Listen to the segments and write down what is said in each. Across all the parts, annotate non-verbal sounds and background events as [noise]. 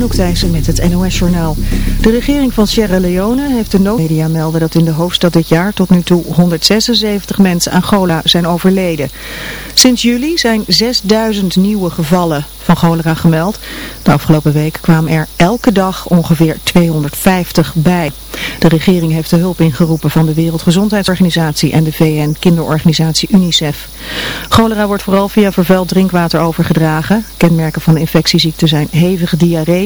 Anouk met het NOS-journaal. De regering van Sierra Leone heeft de noodmedia melden dat in de hoofdstad dit jaar tot nu toe 176 mensen aan cholera zijn overleden. Sinds juli zijn 6000 nieuwe gevallen van cholera gemeld. De afgelopen week kwamen er elke dag ongeveer 250 bij. De regering heeft de hulp ingeroepen van de Wereldgezondheidsorganisatie en de VN-kinderorganisatie UNICEF. Cholera wordt vooral via vervuild drinkwater overgedragen. Kenmerken van de infectieziekte zijn hevige diarree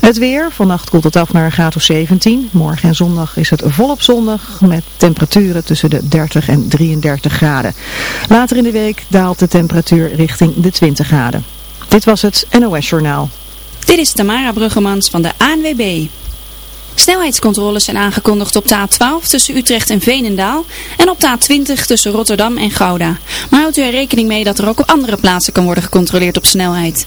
Het weer, vannacht koelt het af naar een graad of 17. Morgen en zondag is het volop zondag met temperaturen tussen de 30 en 33 graden. Later in de week daalt de temperatuur richting de 20 graden. Dit was het NOS Journaal. Dit is Tamara Bruggemans van de ANWB. Snelheidscontroles zijn aangekondigd op de A12 tussen Utrecht en Veenendaal en op de A20 tussen Rotterdam en Gouda. Maar houdt u er rekening mee dat er ook op andere plaatsen kan worden gecontroleerd op snelheid.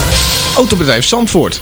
Autobedrijf Zandvoort.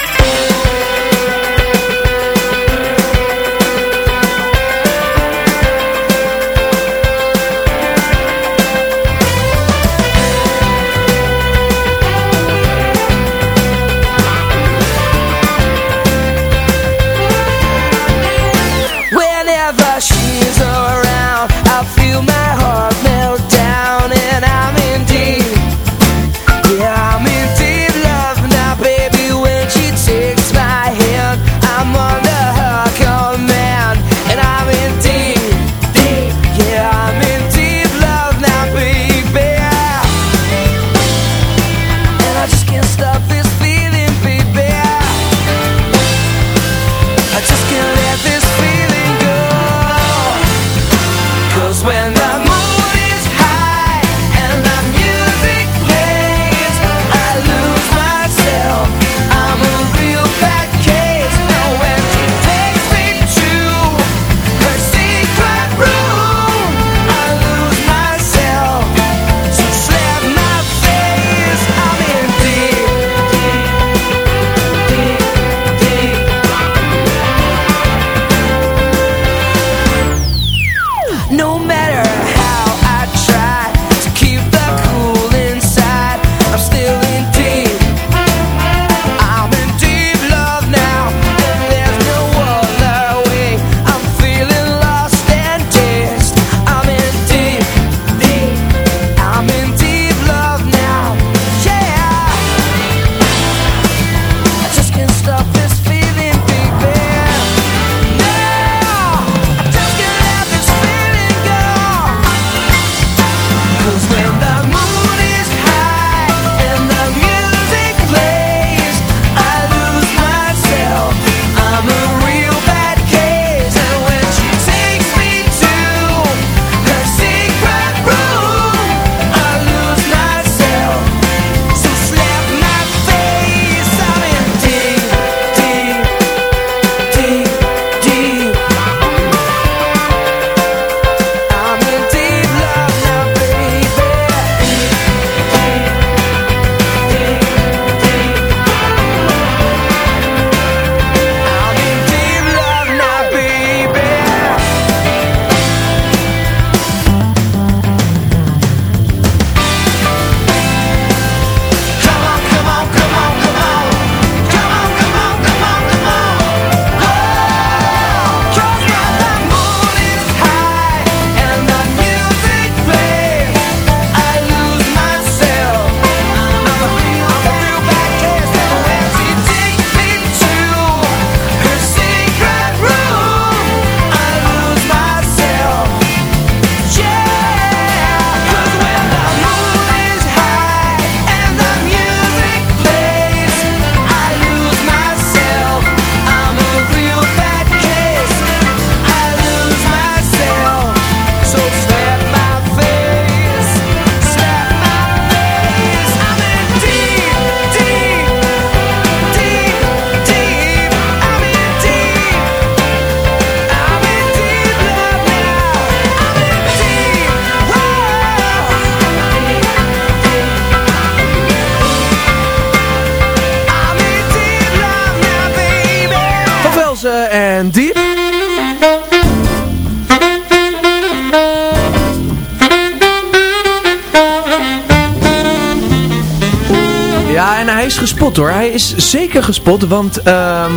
Zeker gespot, want ehm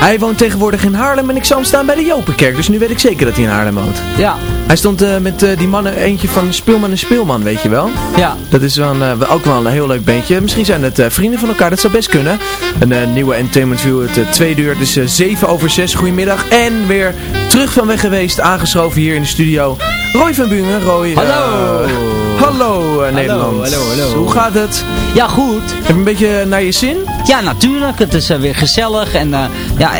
hij woont tegenwoordig in Haarlem en ik zou hem staan bij de Jopenkerk. Dus nu weet ik zeker dat hij in Haarlem woont. Ja. Hij stond uh, met uh, die mannen, eentje van Speelman en Speelman, weet je wel. Ja. Dat is wel een, uh, ook wel een heel leuk bandje. Misschien zijn het vrienden van elkaar, dat zou best kunnen. Een nieuwe Entertainment View, het tweede uur, dus 7 over 6. Goedemiddag. En weer terug van weg geweest, aangeschoven hier in de studio. Roy van Buren. Roy. Hallo. hallo Nederland. Hallo, hallo. Hoe gaat het? Ja, goed. Heb je een beetje naar je zin? Ja, natuurlijk. Het is weer gezellig en ja,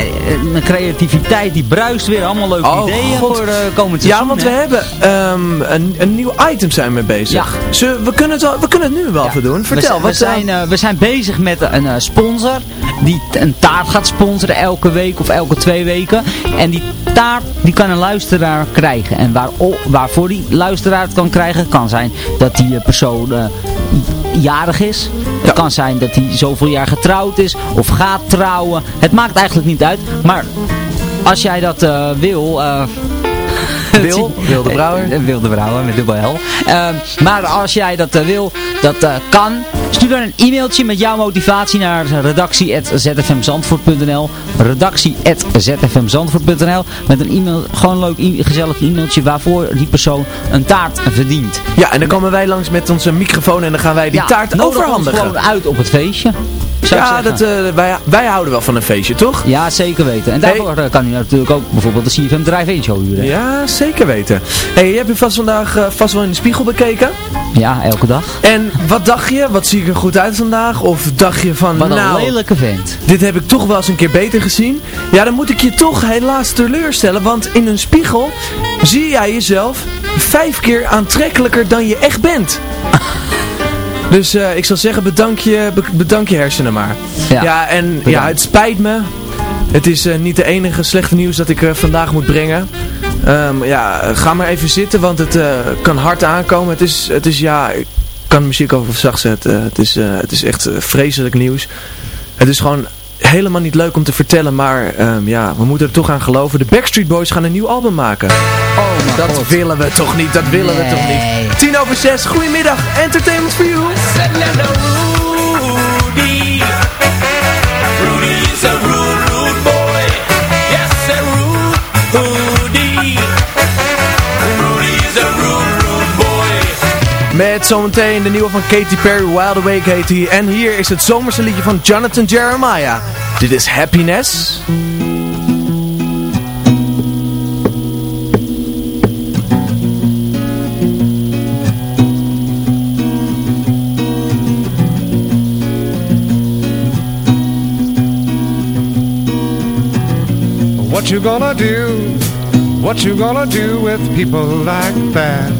mijn creativiteit die bruist weer. Allemaal leuke oh, ideeën God. voor uh, komend Ja, seizoen, want hè? we hebben um, een, een nieuw item zijn we bezig. Ja. We, kunnen het wel, we kunnen het nu wel ja. even doen. Vertel, we, wat we zijn, uh, we zijn bezig met een uh, sponsor die een taart gaat sponsoren elke week of elke twee weken. En die taart die kan een luisteraar krijgen. En waar, waarvoor die luisteraar het kan krijgen, kan zijn dat die persoon jarig is. Het ja. kan zijn dat hij zoveel jaar getrouwd is of gaat trouwen. Het maakt eigenlijk niet uit. Maar als jij dat uh, wil... Uh, [laughs] wil, Wil de Brouwer. Wil de Brouwer met dubbel L. Uh, maar als jij dat uh, wil, dat uh, kan. Stuur dan een e-mailtje met jouw motivatie naar redactie.zfmzandvoort.nl redactie.zfmzandvoort.nl Met een e-mail, gewoon een leuk e gezellig e-mailtje waarvoor die persoon een taart verdient. Ja, en dan komen wij langs met onze microfoon en dan gaan wij die ja, taart overhandigen. gewoon uit op het feestje. Ja, dat, uh, wij, wij houden wel van een feestje, toch? Ja, zeker weten. En daarvoor hey. kan u natuurlijk ook bijvoorbeeld de CFM Drive-In show huren. Ja, zeker weten. hey, je hebt je vast vandaag uh, vast wel in de spiegel bekeken. Ja, elke dag. En wat dacht je? Wat zie ik er goed uit vandaag? Of dacht je van, wat nou... een lelijke vent. Dit heb ik toch wel eens een keer beter gezien. Ja, dan moet ik je toch helaas teleurstellen. Want in een spiegel zie jij jezelf vijf keer aantrekkelijker dan je echt bent. Dus uh, ik zal zeggen, bedank je, be bedank je hersenen maar. Ja, ja en bedankt. ja, het spijt me. Het is uh, niet de enige slechte nieuws dat ik uh, vandaag moet brengen. Um, ja, ga maar even zitten, want het kan hard aankomen. Het is, het is ja, ik kan de muziek over zacht zetten. het, is, het is echt vreselijk nieuws. Het is gewoon helemaal niet leuk om te vertellen, maar um, ja, we moeten er toch aan geloven. De Backstreet Boys gaan een nieuw album maken. Oh dat God. willen we toch niet, dat willen nee. we toch niet. 10 over 6, goedemiddag, entertainment for you. Met zometeen de nieuwe van Katy Perry, Wild Awake heet hij. En hier is het zomerse liedje van Jonathan Jeremiah. Dit is Happiness. What you gonna do? What you gonna do with people like that?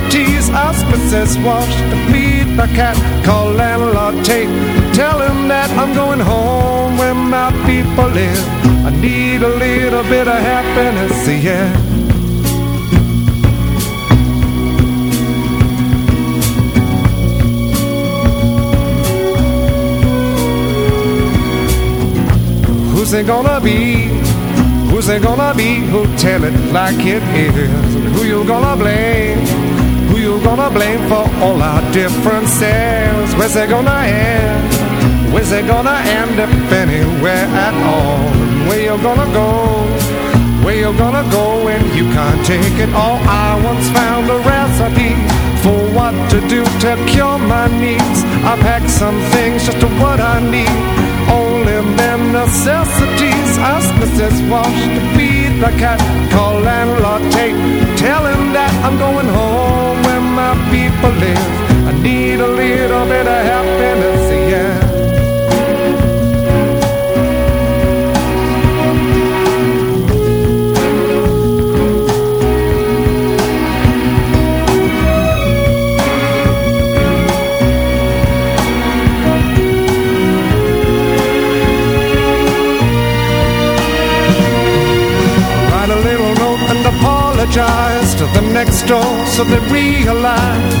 Ask Mrs. Wash to feed the cat. Call landlord Tate. Tell him that I'm going home where my people live. I need a little bit of happiness, yeah. Who's it gonna be? Who's it gonna be? Who'll tell it like it is? Who you gonna blame? You gonna blame for all our differences? Where's it gonna end? Where's it gonna end if anywhere at all? Where you gonna go? Where you gonna go when you can't take it all? I once found a recipe for what to do to cure my needs. I packed some things just to what I need. Only bare necessities. Ask Mrs. Wash to feed the cat. Call landlord Tate. Tell him that I'm going home people live. I need a little bit of happiness, yeah. apologize to the next door so they realize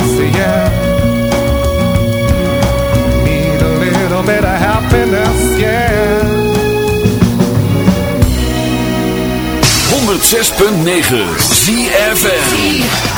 106.9 ZFM.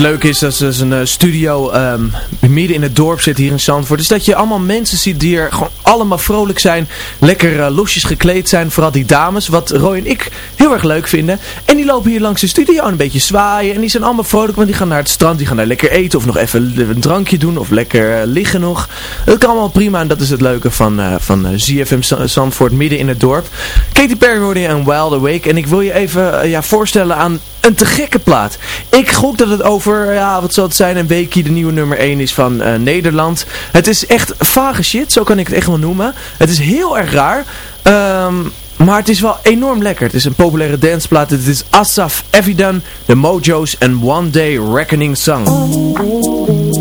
Leuke is dat ze een eh, studio ehm, midden in het dorp zit hier in Zandvoort. Dus dat je allemaal mensen ziet die er gewoon allemaal vrolijk zijn. Lekker eh, losjes gekleed zijn. Vooral die dames. Wat Roy en ik heel erg leuk vinden. En die lopen hier langs de studio een beetje zwaaien. En die zijn allemaal vrolijk. Want die gaan naar het strand. Die gaan daar lekker eten. Of nog even een drankje doen. Of lekker eh, liggen nog. Dat kan allemaal prima. En dat is het leuke van, eh, van ZFM Zandvoort midden in het dorp. Katy Perry hoorde je een Wild Awake. En ik wil je even ja, voorstellen aan een te gekke plaat. Ik gok dat het over, ja, wat zal het zijn, een weekje de nieuwe nummer 1 is van eh, Nederland. Het is echt vage shit, zo kan ik het echt wel noemen. Het is heel erg raar. Ehm, maar het is wel enorm lekker. Het is een populaire danceplaat. Het is Asaf Evidan, The Mojos en One Day Reckoning Song.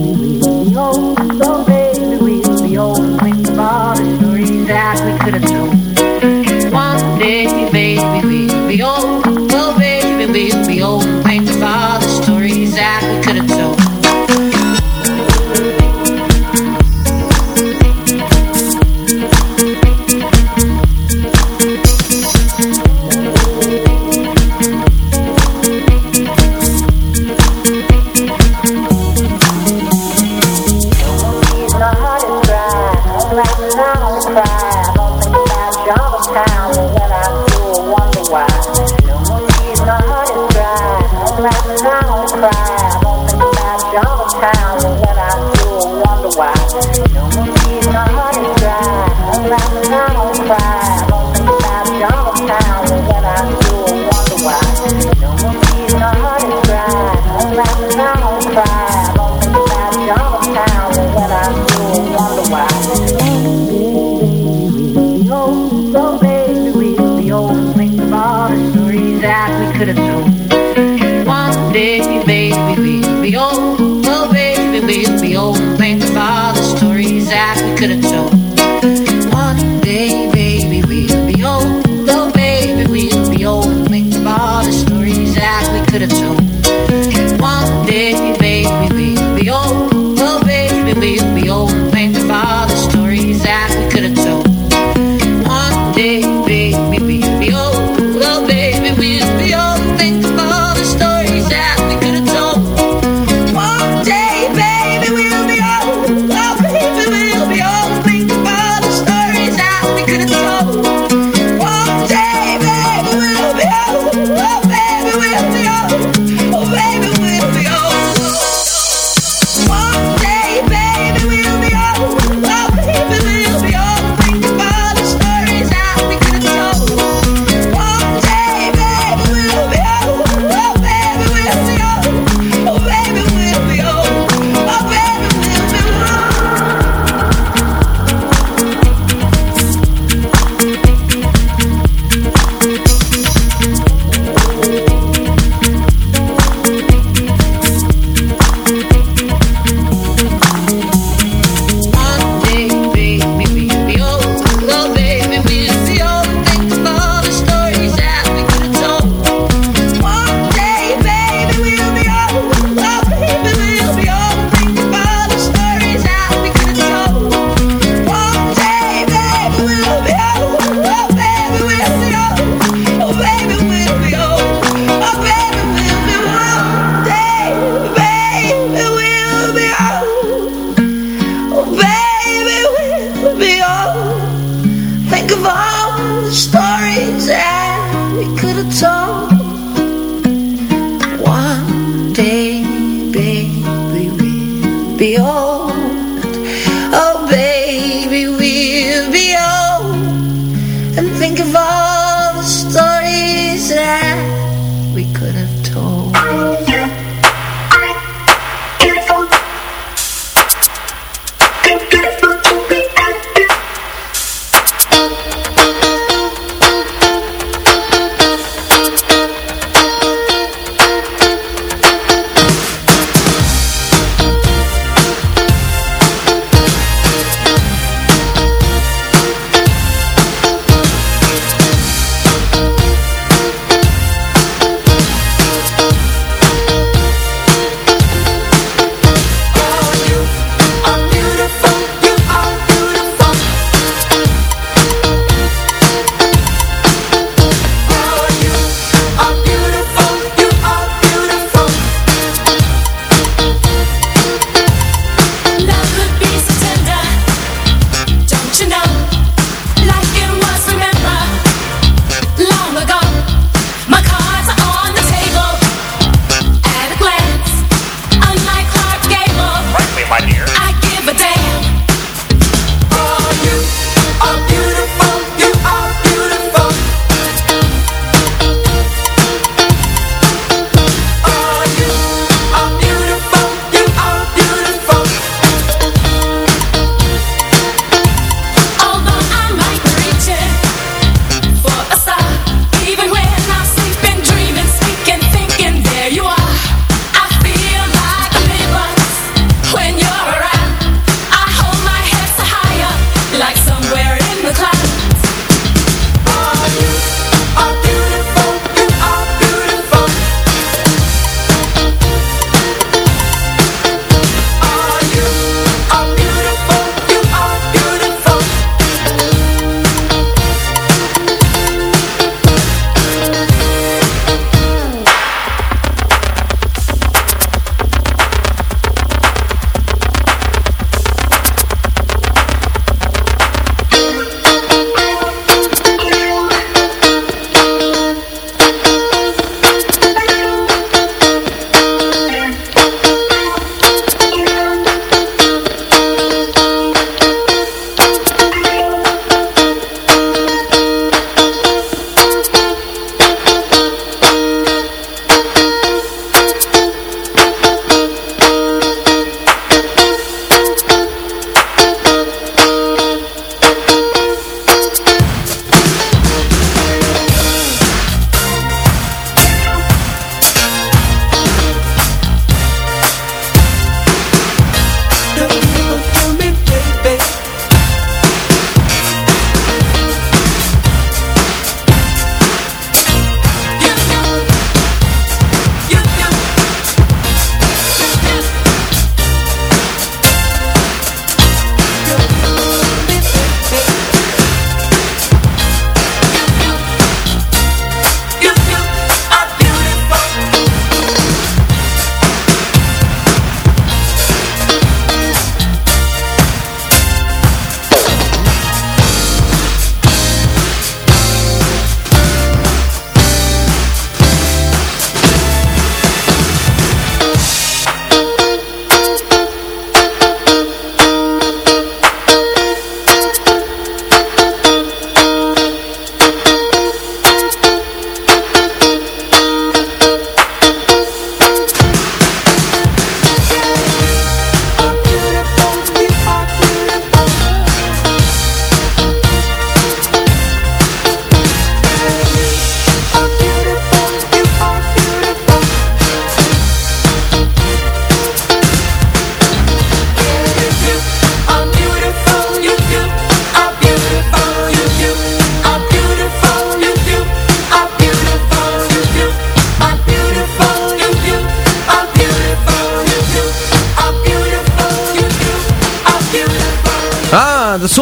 Stories that we could have told.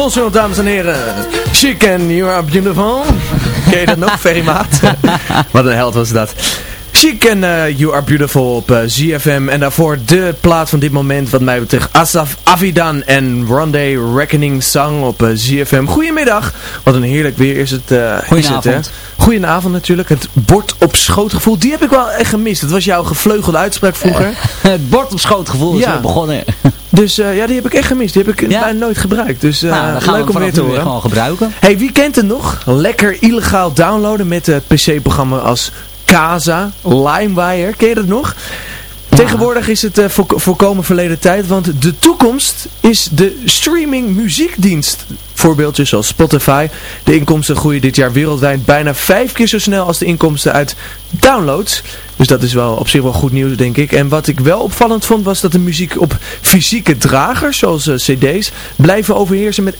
Dames en heren. Chic and you are beautiful. [laughs] Ken je dat nog, Ferry Maat? [laughs] Wat een held was dat. Chic en eh, You Are Beautiful op eh, ZFM. En daarvoor de plaat van dit moment wat mij betreft. Asaf Avidan en Rondé Reckoning Song op eh, ZFM. Goedemiddag. Wat een heerlijk weer is het. is Goedenavond. het, hè? Goedenavond natuurlijk. Het bord op schoot gevoel. Die heb ik wel echt gemist. Dat was jouw gevleugelde uitspraak vroeger. [laughs] Het bord op schoot gevoel is Ja. weer begonnen. [laughs] Dus eh, ja, die heb ik echt gemist. Die heb ik Ja? bijna nooit gebruikt. Dus nou, gaan leuk we om weer te horen. gewoon gebruiken. Hey, wie kent het nog? Lekker illegaal downloaden met het PC-programma als Casa, LimeWire. Ken je dat nog? Tegenwoordig is het eh, voor, voorkomen verleden tijd, want de toekomst is de streaming muziekdienst. Voorbeeldjes zoals Spotify. De inkomsten groeien dit jaar wereldwijd bijna vijf keer zo snel als de inkomsten uit downloads. Dus dat is wel op zich wel goed nieuws, denk ik. En wat ik wel opvallend vond, was dat de muziek op fysieke dragers, zoals eh, cd's, blijven overheersen met 61%.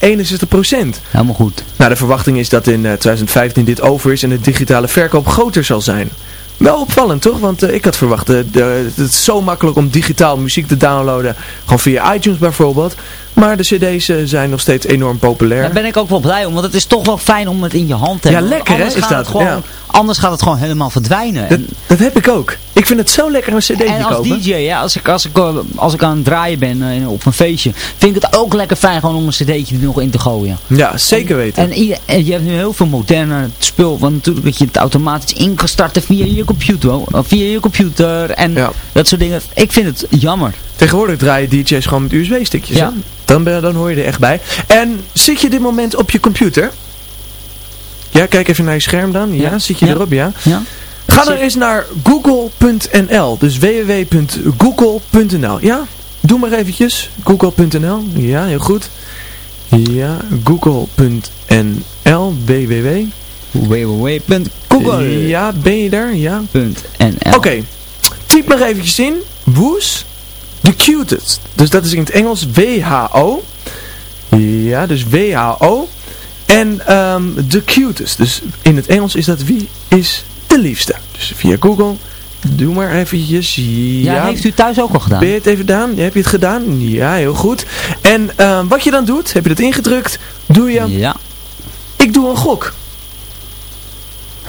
Helemaal goed. Nou, de verwachting is dat in eh, 2015 dit over is en de digitale verkoop groter zal zijn. Wel opvallend toch? Want eh, ik had verwacht, de, het is zo makkelijk om digitaal muziek te downloaden. Gewoon via iTunes bijvoorbeeld. Maar de cd's eh, zijn nog steeds enorm populair. Daar ben ik ook wel blij om, want het is toch wel fijn om het in je hand te Ja, hebben. lekker, hè, Anders is gaat dat, het gewoon, ja. Anders gaat het gewoon helemaal verdwijnen. dat, En- dat heb ik ook. Ik vind het zo lekker een cd En als kopen. DJ, ja, als, ik, als, ik, eh, als ik aan het draaien ben eh, op een feestje, vind ik het ook lekker fijn gewoon om een cd'tje er nog in te gooien. Ja, zeker weten. En, je hebt nu heel veel moderne spul, want natuurlijk dat je het automatisch in kan starten via je computer, of via je computer en Ja. dat soort dingen. Ik vind het jammer. Tegenwoordig draaien DJ's gewoon met USB-stickjes. Ja. Dan, ben, dan hoor je er echt bij. En zit je dit moment op je computer? Ja, kijk even naar je scherm dan. Ja, Ja. zit je Ja. erop? Ja. Ja? Ga dan eens naar google.nl. Dus www.google.nl. Ja, doe maar eventjes. Google.nl. Ja, heel goed. Ja, google.nl. www. www.google.nl Ja, ben je daar? Ja. .nl. Oké, typ maar eventjes in. Woes, the cutest. Dus dat is in het Engels WHO. Ja, dus WHO. En ehm the cutest. Dus in het Engels is dat wie is de liefste. Dus via Google. Doe maar eventjes. Ja, Ja, heeft u thuis ook al gedaan? Ben je het even gedaan? Heb je het gedaan? Ja, heel goed. En ehm, wat je dan doet, heb je het ingedrukt, doe je, Ja. ik doe een gok.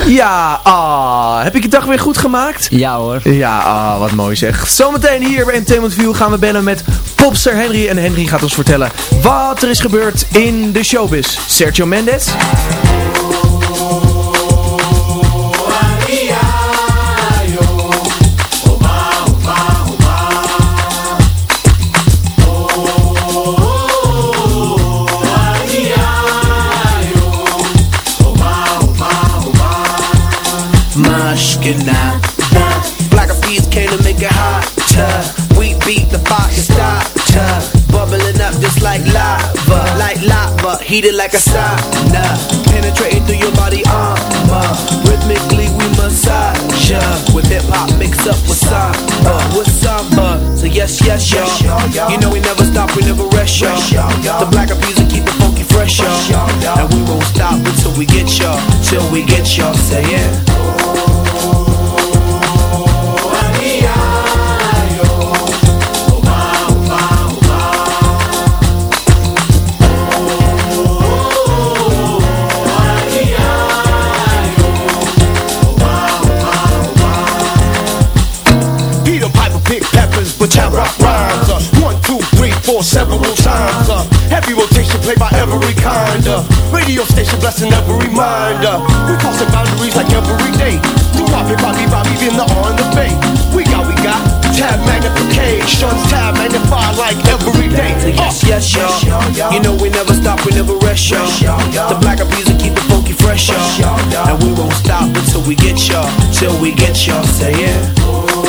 Ja, ah, heb ik je dag weer goed gemaakt? Ja hoor. Ja, ah, wat mooi zeg. Zometeen hier bij Entertainment View gaan we bellen met popster Henry. En Henry gaat ons vertellen wat er is gebeurd in de showbiz. Sergio Mendes. Mushkina. Black of peas came to make it hotter. We beat the fire starter. Bubbling up just like lava. Like lava, heated like a sauna. Penetrating through your body armor. Rhythmically we massage ya. With hip hop mixed up with samba. With samba. So yes, yes, y'all. You know we never stop, we never rest, y'all. The black of peas will keep it funky fresh, y'all. And we won't stop until we get y'all. Till we get y'all. Say yeah. Four, several times. Uh, heavy rotation played by every kind. Uh, radio station blessing every mind. Uh, we crossing boundaries like every day. Do Bobby, Bobby, Bobby, in the on the bay. We got, we got tab magnification, tab magnified like every day. Uh, yes, yes, y'all. You know we never stop, we never rest, y'all. The black of music keep it funky fresh, y'all. And we won't stop until we get y'all. Till we get y'all. Say yeah.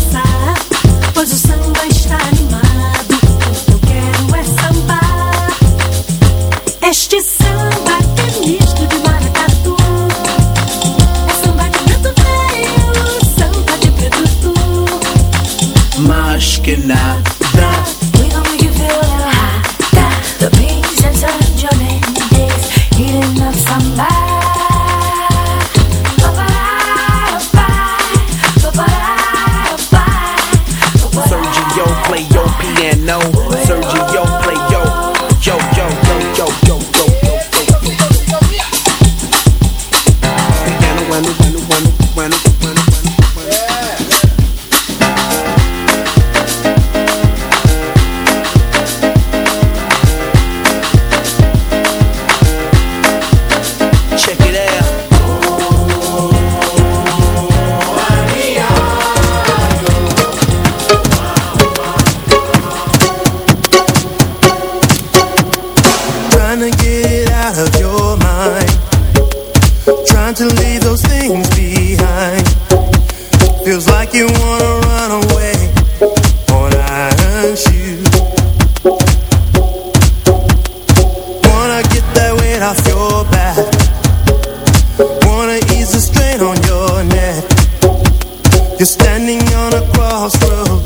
standing on a crossroad.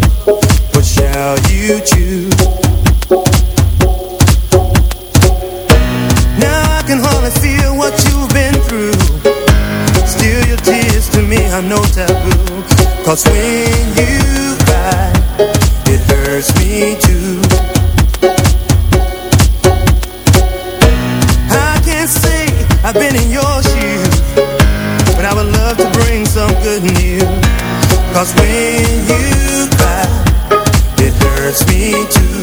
What shall you choose? Now I can hardly feel what you've been through. Still, your tears to me are no taboo. Cause when you cry, it hurts me too. Cause when you cry It hurts me too.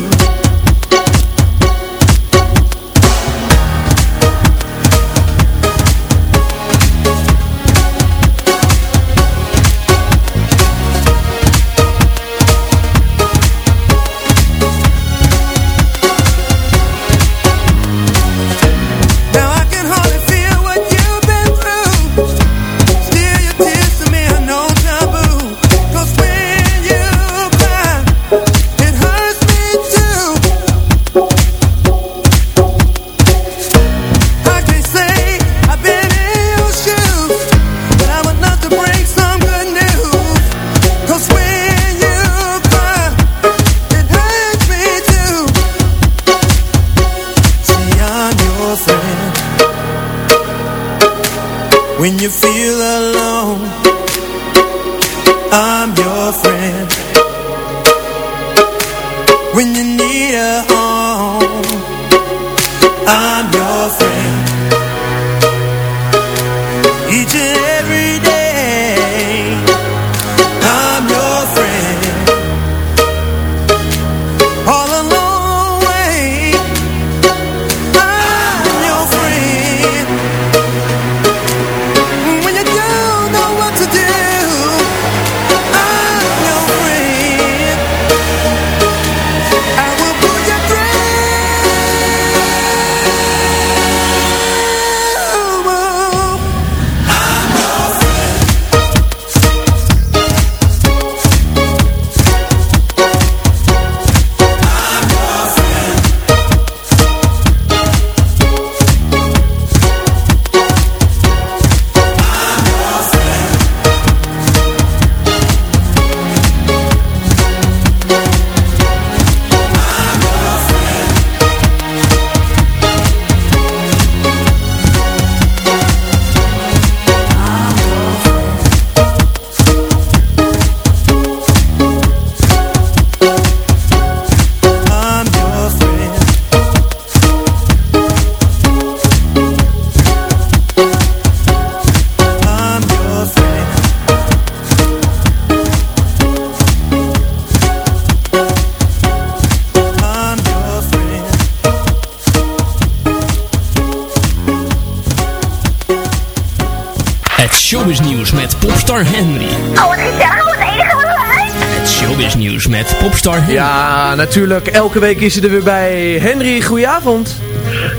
Natuurlijk. Elke week is hij er weer bij. Henry, goedenavond.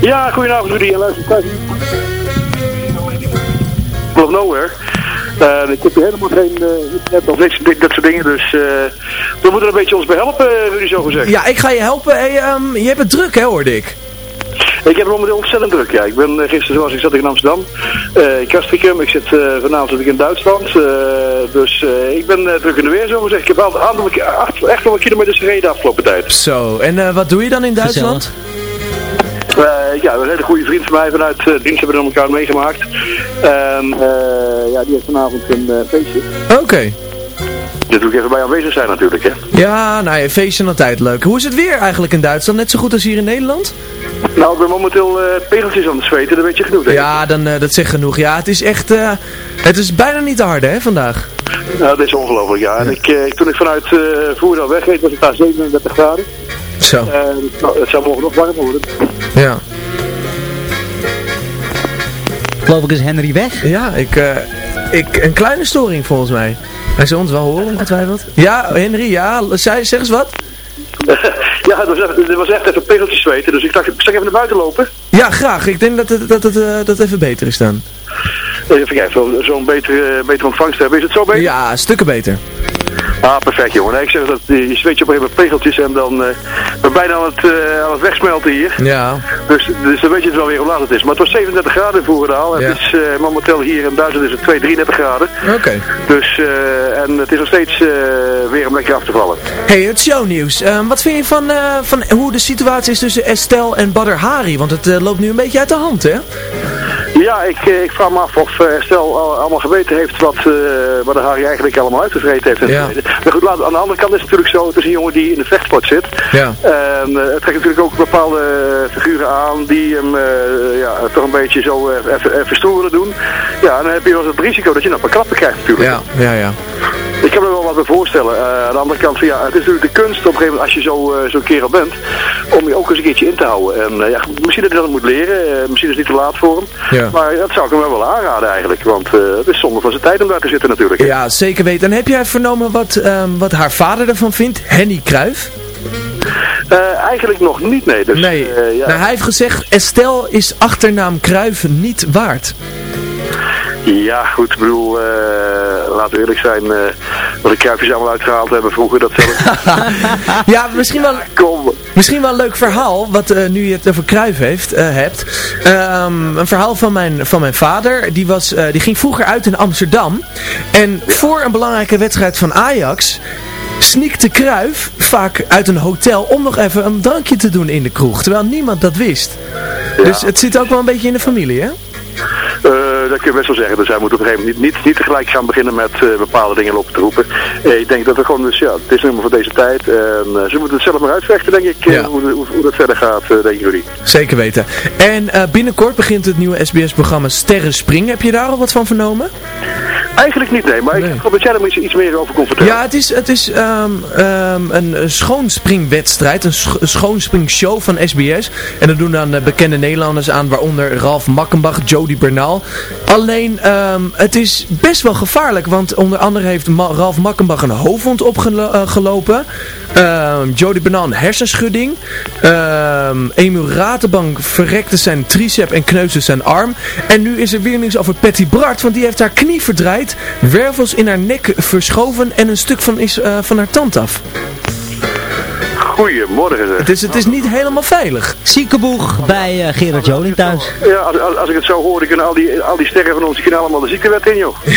Ja, goedenavond Rudy. En luister, Of nowhere. Uh, ik heb hier helemaal geen uh, internet of niks, dat soort dingen. Dus eh, we moeten er een beetje ons bij helpen, Rudy, zo gezegd. Ja, ik ga je helpen. Ehm, je hebt het druk, hè, hoorde ik. Ik heb momenteel ontzettend druk, ja. Ik ben gisteren, zoals ik zat, in Amsterdam. Uh, in Kastrikum. Ik zit vanavond zit ik in Duitsland dus eh, ik ben eh, druk in de weer, zo gezegd. Ik heb al een aantal, acht, echt wel wat kilometers gereden de afgelopen tijd. Zo, en eh, wat doe je dan in Duitsland? Eh, ja, een hele goede vriend van mij vanuit uh, dienst hebben we elkaar meegemaakt. En eh, ja, die heeft vanavond een feestje. Oké. Daar doe ik even bij aanwezig zijn natuurlijk, hè. Ja, nou ja, feestje altijd leuk. Hoe is het weer eigenlijk in Duitsland? Net zo goed als hier in Nederland? Nou, ik ben momenteel eh pegeltjes aan het zweten, dat weet je genoeg, denk ik. Ja, dan, eh, dat zegt genoeg. Ja, het is echt... eh, het is bijna niet te harde, hè, vandaag. Nou, dat is ongelooflijk, ja. En ik, eh, toen ik vanuit eh Voerdal wegreed, was het daar 37 graden. Zo. Eh, het, zou- het zou morgen nog warmer worden. Ja. Geloof ik is Henry weg? Ja, ik, eh, ik, een kleine storing volgens mij. Hij zal ons wel horen, ongetwijfeld. Ja, Henry, ja, zei, zeg eens wat. [laughs] ja, het was, echt, het was echt even pegeltjes zweten, dus ik dacht, ik zal even naar buiten lopen. Ja, graag. Ik denk dat het, dat het, eh, dat het even beter is dan. Even kijken, zo- zo'n betere, betere ontvangst hebben. Is het zo beter? Ja, stukken beter. Ah, perfect jongen. Nee, ik zeg dat eh, je zweet je op moment pegeltjes en dan eh ben bijna aan het, eh, aan het wegsmelten hier. Ja. Dus, dus dan weet je het wel weer hoe laat het is. Maar het was 37 graden in Voerendaal. En Ja. het is eh, momenteel hier in Duitsland is het 2, 33 graden. Oké. Dus, eh, en het is nog steeds eh, weer om lekker af te vallen. Hey, het shownieuws. Ehm, wat vind je van, eh, van hoe de situatie is tussen Estelle en Badr Hari? Want het eh, loopt nu een beetje uit de hand, hè? Ja, ik, eh, ik vraag me af of eh, Stel al, allemaal geweten heeft wat, eh, wat de Harry eigenlijk allemaal uitgevreten heeft. Ja. Maar goed, laat- aan de andere kant is het natuurlijk zo, het is een jongen die in de vechtsport zit. Ja. En het trekt natuurlijk ook bepaalde figuren aan die hem ja, toch een beetje zo even, even stoer willen doen. Ja, en dan heb je wel het risico dat je nog een klappen krijgt natuurlijk. Ja, ja, ja. Ik kan me wel wat bij voorstellen. Aan de andere kant, van, ja, het is natuurlijk de kunst op een gegeven moment, als je zo, zo'n kerel bent, om je ook eens een keertje in te houden. En ja, misschien dat hij dat moet leren, misschien is het niet te laat voor hem. Ja. Maar dat zou ik hem wel aanraden eigenlijk, want eh, het is zonde van zijn tijd om daar te zitten natuurlijk. hè. Ja, zeker weten. En heb jij vernomen wat, ehm, wat haar vader ervan vindt? Henny Kruijf? Eh, eigenlijk nog niet, nee. Dus, Nee, ja. nou, hij heeft gezegd, Estelle is achternaam Kruijf niet waard. Ja, goed, ik bedoel, laten we eerlijk zijn, wat de kruifjes allemaal uitgehaald hebben vroeger, dat zelf. [laughs] Ja, misschien wel, Kom. Misschien wel een leuk verhaal, wat eh, nu je het over Kruijf heeft, eh, hebt. Ehm, een verhaal van mijn, van mijn vader, die, was, eh, die ging vroeger uit in Amsterdam. En voor een belangrijke wedstrijd van Ajax sneakte Kruijf vaak uit een hotel om nog even een drankje te doen in de kroeg. Terwijl niemand dat wist. Dus het zit ook wel een beetje in de familie, hè? Eh, dat kun je best wel zeggen. Dus hij moet op een gegeven moment niet, niet, niet tegelijk gaan beginnen met eh, bepaalde dingen lopen te roepen. Eh, ik denk dat we gewoon, dus ja, het is helemaal voor deze tijd. En ze moeten het zelf maar uitvechten, denk ik, Ja. hoe, hoe, hoe dat verder gaat, denk ik jullie. Zeker weten. En binnenkort begint het nieuwe SBS-programma Sterren Spring. Heb je daar al wat van vernomen? Eigenlijk niet, nee. Maar ik dat jij er iets, iets meer over kon vertellen. Ja, het is, het is ehm, een, een schoonspringwedstrijd, een, sch een schoonspringshow van SBS. En dat doen dan eh, bekende Nederlanders aan, waaronder Ralf Makkenbach, Jody Bernal. Alleen, ehm, het is best wel gevaarlijk, want onder andere heeft Ma- Ralf Makkenbach een hoofdwond opgelopen. Ehm Jody Bernal een hersenschudding. Ehm Emiel Ratenbank verrekte zijn tricep en kneusde zijn arm. En nu is er weer nieuws over Patty Bart, want die heeft haar knie verdraaid, wervels in haar nek verschoven en een stuk van, is, eh, van haar tand af. Goedemorgen. zeg. Het is, het is niet helemaal veilig. Ziekenboeg bij eh, Gerard Joling thuis. Ja, als, als, als ik het zo hoor, dan kunnen al die, al die sterren van ons, kunnen allemaal de ziektewet in, joh. [laughs]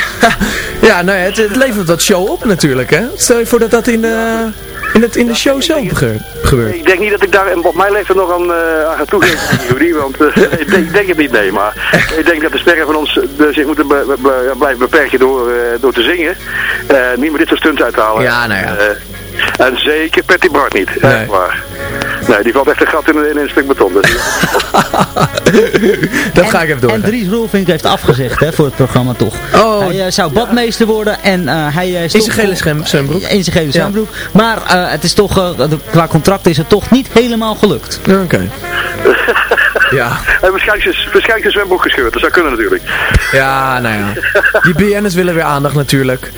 Ja, nou ja, het, het levert wat show op natuurlijk, hè. Stel je voor dat dat in de, in het, in de show zelf gebe- gebeurt. Ik denk niet dat ik daar op mijn leeftijd nog aan, eh, aan ga toegeven, want eh, [laughs] ik, denk, ik denk het niet, nee. Maar ik denk dat de sterren van ons eh, zich moeten be- be- blijven beperken door, eh, door te zingen. Eh, niet meer dit soort stunts uit te halen. Ja, nou ja. Eh, en zeker Patty Bart niet, echt waar. Nee, die valt echt een gat in, een- in een stuk beton. Dus. [laughs] Dat ga ik even door. En Dries Roelvink heeft afgezegd hè, voor het programma toch. Oh. Hij eh, zou badmeester worden en eh, hij uh, In zijn gele zwem- zwembroek. In zijn gele Ja. zwembroek. Maar eh, het is toch, eh, de- qua contract is het toch niet helemaal gelukt. Oké. [laughs] Ja. En waarschijnlijk is, waarschijnlijk is zwembroek gescheurd, dat zou kunnen natuurlijk. Ja, nou ja. Die BN'ers willen weer aandacht natuurlijk.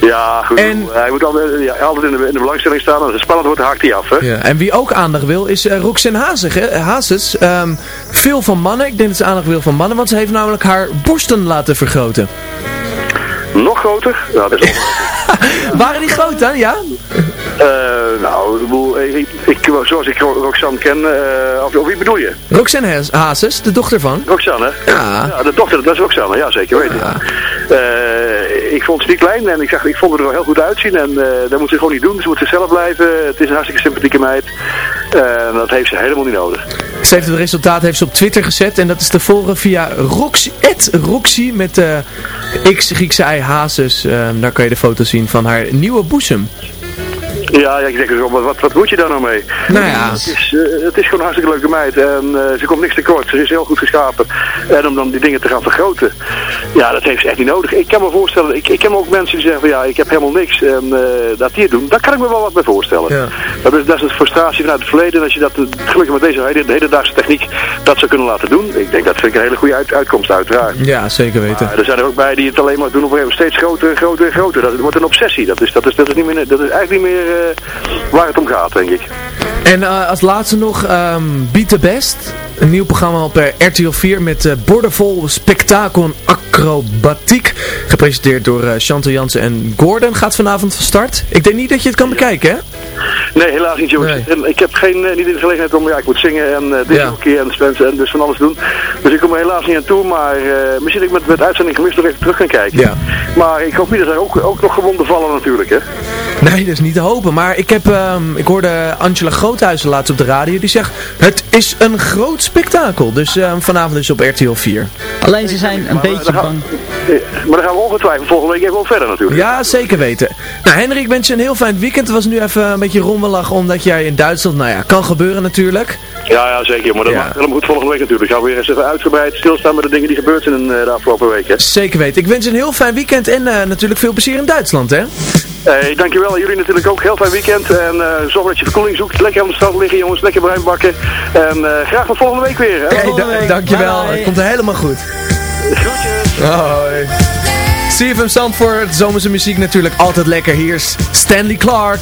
Ja, goed. Hij moet altijd, ja, altijd in, de, in de belangstelling staan. Als het spannend wordt, haakt hij af. Hè? Ja, en wie ook aandacht wil is uh, Roxanne Hazes. Hè? Hazes ehm, veel van mannen. Ik denk dat ze aandacht wil van mannen. Want ze heeft namelijk haar borsten laten vergroten. Nog groter? Ja, dat is [laughs] Waren die groot dan, ja? Eh, nou, ik, ik, zoals ik Ro- Roxanne ken, eh, of, of wie bedoel je? Roxanne Hazes, de dochter van. Roxanne? Ja. de dochter, dat is Roxanne, ja zeker weten. Eh, ik vond ze niet klein en ik, zag, ik vond er wel heel goed uitzien en eh, dat moet ze gewoon niet doen. Ze moet zichzelf blijven. Het is een hartstikke sympathieke meid. En dat heeft ze helemaal niet nodig. Ze heeft het resultaat heeft ze op Twitter gezet. En dat is te volgen via Roxy, Roxy met eh X, Griekse I, Hazes. Ehm, daar kan je de foto zien van haar nieuwe boezem. Ja, ja ik denk zo, wat, wat, wat moet je daar nou mee? Nou ja. Het is, eh, het is gewoon een hartstikke leuke meid en eh, ze komt niks tekort. Ze is heel goed geschapen. En om dan die dingen te gaan vergroten, ja, dat heeft ze echt niet nodig. Ik kan me voorstellen, ik, ik ken ook mensen die zeggen van ja, ik heb helemaal niks en eh, dat het doen. Daar kan ik me wel wat bij voorstellen. Ja. Dat, is, dat is een frustratie vanuit het verleden. En als je dat gelukkig met deze hele, de hedendaagse techniek dat zou kunnen laten doen, ik denk dat vind ik een hele goede uit, uitkomst uiteraard. Ja, zeker weten. Maar er zijn er ook bij die het alleen maar doen op een gegeven moment steeds groter en groter en groter. Dat wordt een obsessie. Dat is, dat is, dat is, niet meer, dat is eigenlijk niet meer waar het om gaat, denk ik. En eh, als laatste nog ehm Beat the Best. Een nieuw programma op eh, RTL 4 met eh bordenvol spektakel en acrobatiek. Gepresenteerd door eh, Chantal Jansen en Gordon. Gaat vanavond van start. Ik denk niet dat je het kan bekijken, hè? Nee, helaas niet, jongens. En Ik heb geen, niet in de gelegenheid om, ja, ik moet zingen en uh, dit Ja. keer en Spencer en dus van alles doen. Dus ik kom er helaas niet aan toe, maar eh, misschien ik met, met uitzending gemist nog even terug kan kijken. Ja. Maar ik hoop niet dat er ook, ook nog gewonden vallen natuurlijk, hè. Nee, dat is niet te hopen. Maar ik, heb, ehm, ik hoorde Angela Groothuizen laatst op de radio. Die zegt, het is een groot spektakel. Dus ehm, vanavond is op RTL 4. Alleen ze zijn een beetje bang. Eh, Maar dan gaan we ongetwijfeld volgende week even verder natuurlijk. Ja, zeker weten. Nou, Henrik, ik wens je een heel fijn weekend. Het was nu even een beetje rommelig, omdat jij in Duitsland, nou ja, kan gebeuren natuurlijk. Ja, ja, zeker. Maar dat Ja. mag helemaal goed volgende week natuurlijk. Gaan we weer eens even uitgebreid stilstaan met de dingen die gebeurd zijn in eh, de afgelopen week, hè. Zeker weten. Ik wens je een heel fijn weekend en eh, natuurlijk veel plezier in Duitsland, hè? Hey, dankjewel. En jullie natuurlijk ook. Heel fijn weekend. En eh, zorg dat je verkoeling zoekt. Lekker aan de strand liggen, jongens. Lekker bruin bakken. En eh, graag tot volgende week weer. Hè? Hey, da- dankjewel. Het komt helemaal goed. Hoi. CFM Zandvoort, zomerse muziek natuurlijk altijd lekker. Hier is Stanley Clark.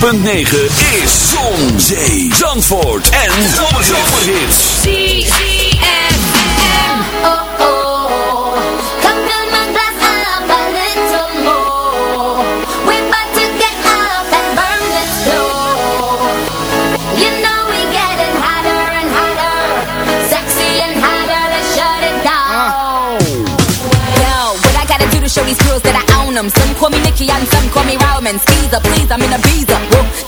106.9 is Zon, Zee, Zandvoort en Zomerhits. C-C-F-M. Oh, oh. Come my glass a little more. We're about to get up and burn this floor. You know we getting hotter and hotter. Sexy and hotter, let's shut it down. Yo, what I gotta do to show these girls that I own them? Some call me Nikki and some call me Roman. Skeezer, please, I'm in a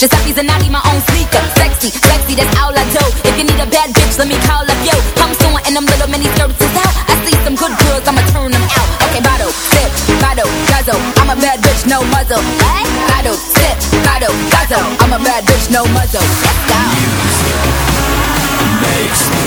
Giuseppe's and I need my own sneaker. Sexy, sexy, that's all I do. If you need a bad bitch, let me call up yo. I'm someone and them little mini skirts is out. I see some good girls, I'ma turn them out. Okay, bottle, sip, bottle, guzzle. I'm a bad bitch, no muzzle. What? Bottle, sip, bottle, guzzle. I'm a bad bitch, no muzzle. Let's go. Makes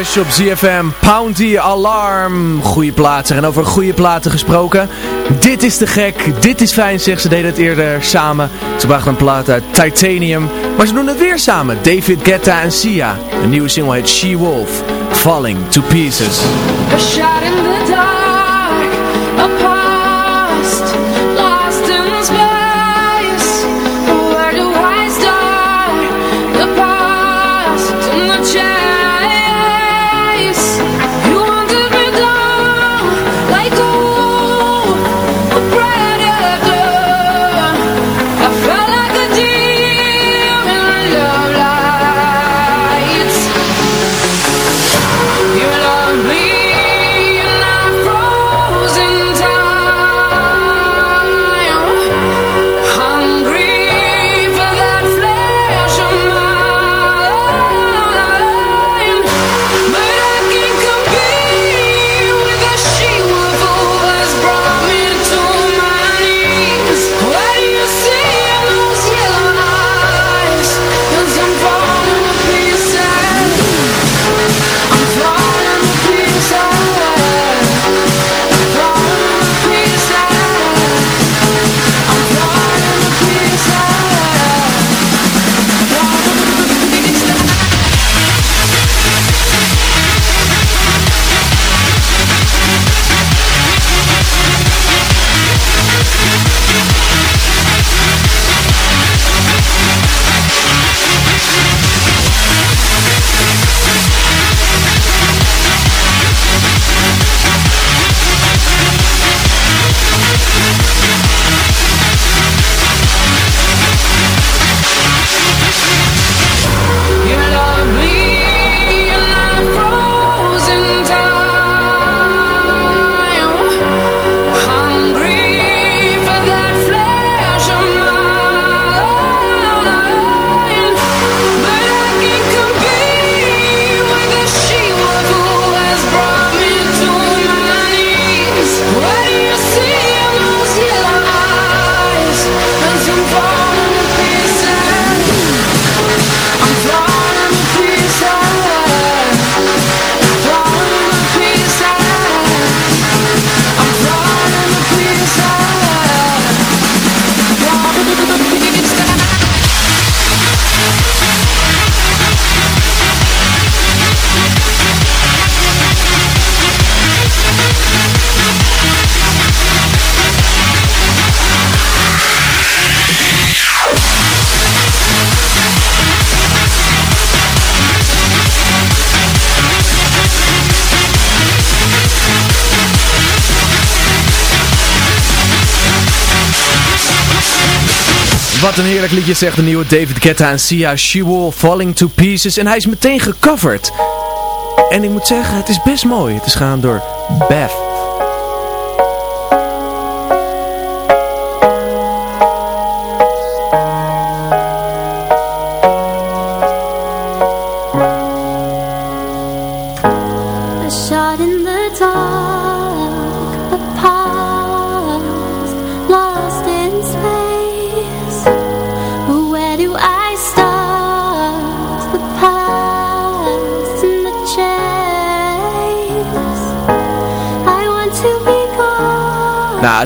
Op ZFM. Poundy Alarm. Goeie plaatsen. En over goede platen gesproken. Dit is te gek. Dit is fijn, zegt ze. deden het eerder samen. Ze brachten een plaat uit Titanium. Maar ze doen het weer samen. David Guetta en Sia. Een nieuwe single heet She Wolf. Falling to Pieces. Wat een heerlijk liedje zegt de nieuwe David Guetta en Sia She Falling to Pieces. En hij is meteen gecoverd. En ik moet zeggen, het is best mooi. Het is gaan door Beth.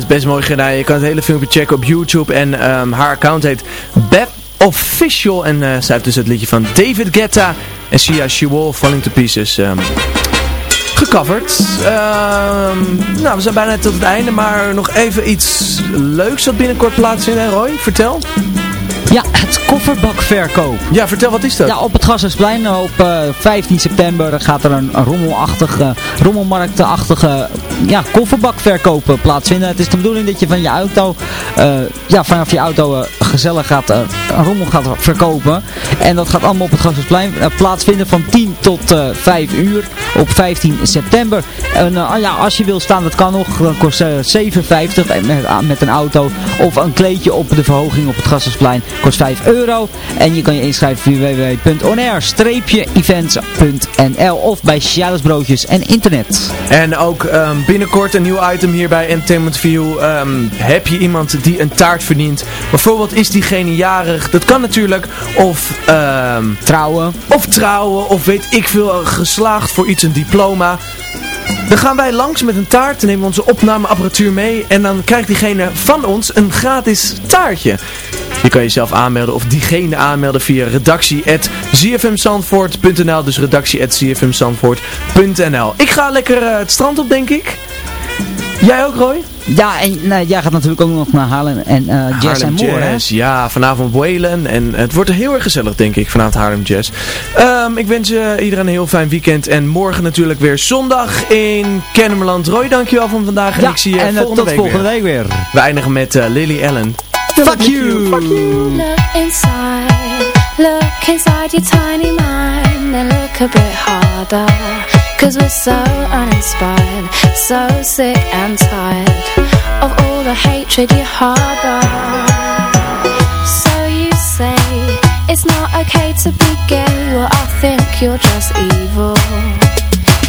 Is best mooi gedaan. Je kan het hele filmpje checken op YouTube. En ehm, haar account heet Beth Official. En eh, zij heeft dus het liedje van David Guetta en Sia She Falling to Pieces ehm, gecoverd. Ehm, nou, we zijn bijna tot het einde. Maar nog even iets leuks dat binnenkort plaatsvindt. Hè Roy? Vertel. Ja, het kofferbakverkoop. Ja, vertel, wat is dat? Ja, op het Gassersplein op eh, 15 september gaat er een rommelachtige, rommelmarktachtige ja, kofferbakverkoop eh, plaatsvinden. Het is de bedoeling dat je van je auto, eh, ja, vanaf je auto eh, gezellig gaat, eh, rommel gaat verkopen. En dat gaat allemaal op het Gassersplein eh, plaatsvinden van 10 tot eh 5 uur op 15 september. En eh, ja, als je wil staan, dat kan nog. Dan kost eh 7,50 en met, ah, met een auto. Of een kleedje op de verhoging op het Gassersplein kost 5 euro. En je kan je inschrijven via www.onair-events.nl of bij Sjales Broodjes en internet. En ook ehm, binnenkort een nieuw item hier bij Entertainment View. Ehm, heb je iemand die een taart verdient? Bijvoorbeeld is diegene jarig? Dat kan natuurlijk. Of ehm, trouwen. Of trouwen. Of weet ik veel, geslaagd voor iets, een diploma. Dan gaan wij langs met een taart, dan nemen we onze opnameapparatuur mee en dan krijgt diegene van ons een gratis taartje. Je kan jezelf aanmelden of diegene aanmelden via redactie.zfmzandvoort.nl Dus redactie.zfmzandvoort.nl Ik ga lekker eh, het strand op, denk ik. Jij ook, Roy? Ja, en nou, jij gaat natuurlijk ook nog naar Haarlem en eh Jazz Haarlem en More, hè? Jazz, ja, vanavond Whalen en het wordt heel erg gezellig denk ik vanavond Haarlem Jazz. Ehm, ik wens eh, iedereen een heel fijn weekend en morgen natuurlijk weer zondag in Kennemerland. Roy, dankjewel voor vandaag en Ja, ik zie je en, volgende tot week volgende weer. week weer. We eindigen met Lily Allen. Fuck you! Look inside, look inside your tiny mind and look a bit harder. Cause we're so uninspired, so sick and tired of all the hatred you harbor. So you say it's not okay to be gay, well I think you're just evil.